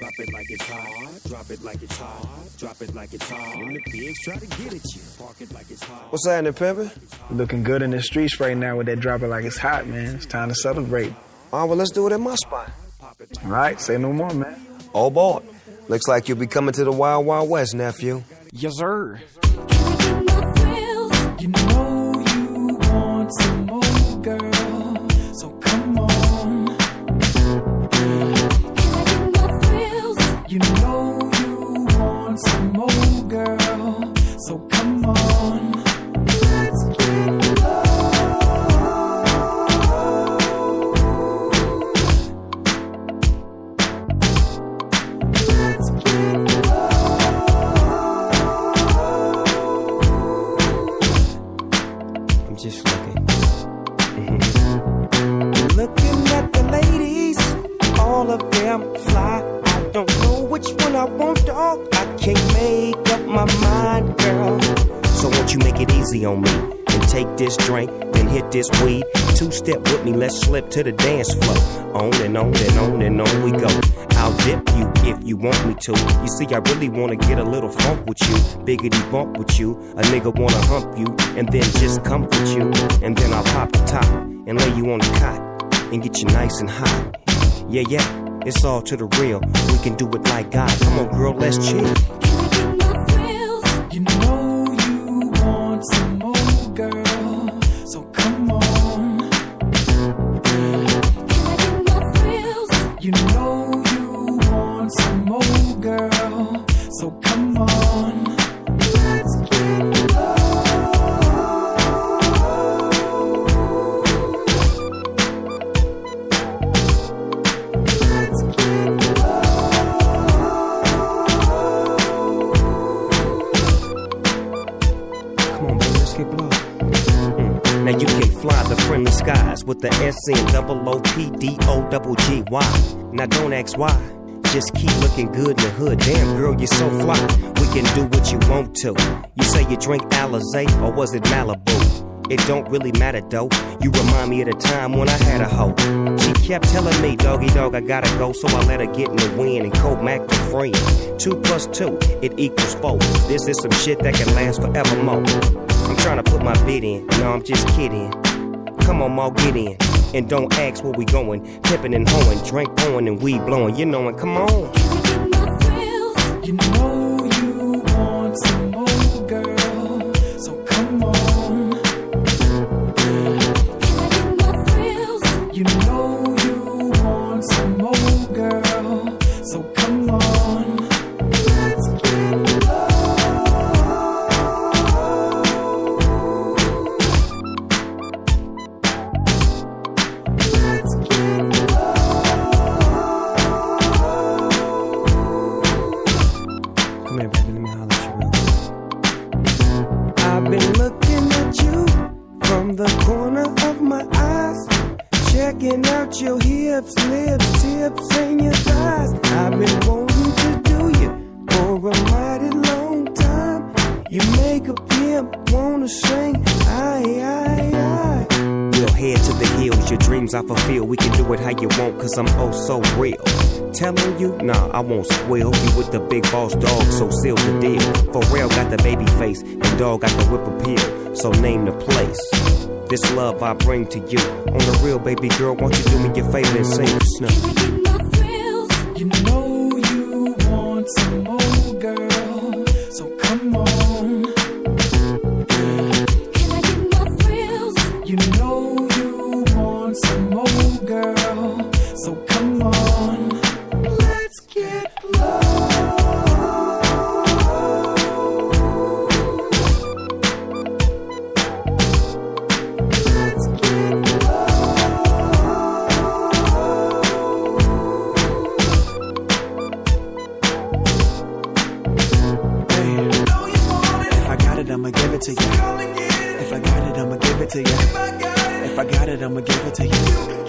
Drop it like it's hot. Drop it like it's hot. Drop it like it's hot. When the pigs try to get at you, park it like it's hot. What's happening, pimpin'? Looking good in the streets right now with that drop it like it's hot, man. It's time to celebrate. Oh, well, let's do it at my spot. All right, say no more, man. Oh, boy. Looks like you'll be coming to the Wild Wild West, nephew. Yes, sir. You know You make it easy on me and take this drink, then hit this weed. Two step with me, let's slip to the dance floor. On and on and on and on we go. I'll dip you if you want me to. You see, I really wanna get a little funk with you, biggity bump with you. A nigga wanna hump you and then just comfort you, and then I'll pop the top and lay you on the cot and get you nice and hot. Yeah, yeah, it's all to the real. We can do it like God. Come on, girl, let's chill. You know the skies with the S N double O P D O double G Y. Now don't ask why. Just keep looking good in the hood. Damn, girl, you're so fly. We can do what you want to. You say you drink Alizé or was it Malibu? It don't really matter though. You remind me of the time when I had a hoe. She kept telling me, Doggy Dogg, I gotta go, so I let her get in the wind and co Mac the friend. Two plus two, it equals four. This is some shit that can last forevermore. I'm trying to put my bid in, no, I'm just kidding. Come on, Maul, get in. And don't ask where we going. Pippin' and hoeing, drink pouring and weed blowing. You knowin', come on. You know Baby, let me holler at you real quick. I've been looking at you from the corner of my eyes, checking out your hips, lips, tips, and your thighs. I've been wanting to do you for a mighty long time. You make a pimp wanna sing, aye, aye, aye. We'll head to the hills, your dreams I fulfill. We can do it how you want, cause I'm oh so real. Telling you, nah, I won't squeal. You with the big boss dog, so seal the deal. For real, got the baby face, and dog got the whip appeal. So name the place. This love I bring to you. On the real, baby girl, won't you do me your favor and sing the snow? You know you want some more, girl. So come on. To you. If I got it, I'ma give it to you. If I got it, I'ma give it to you.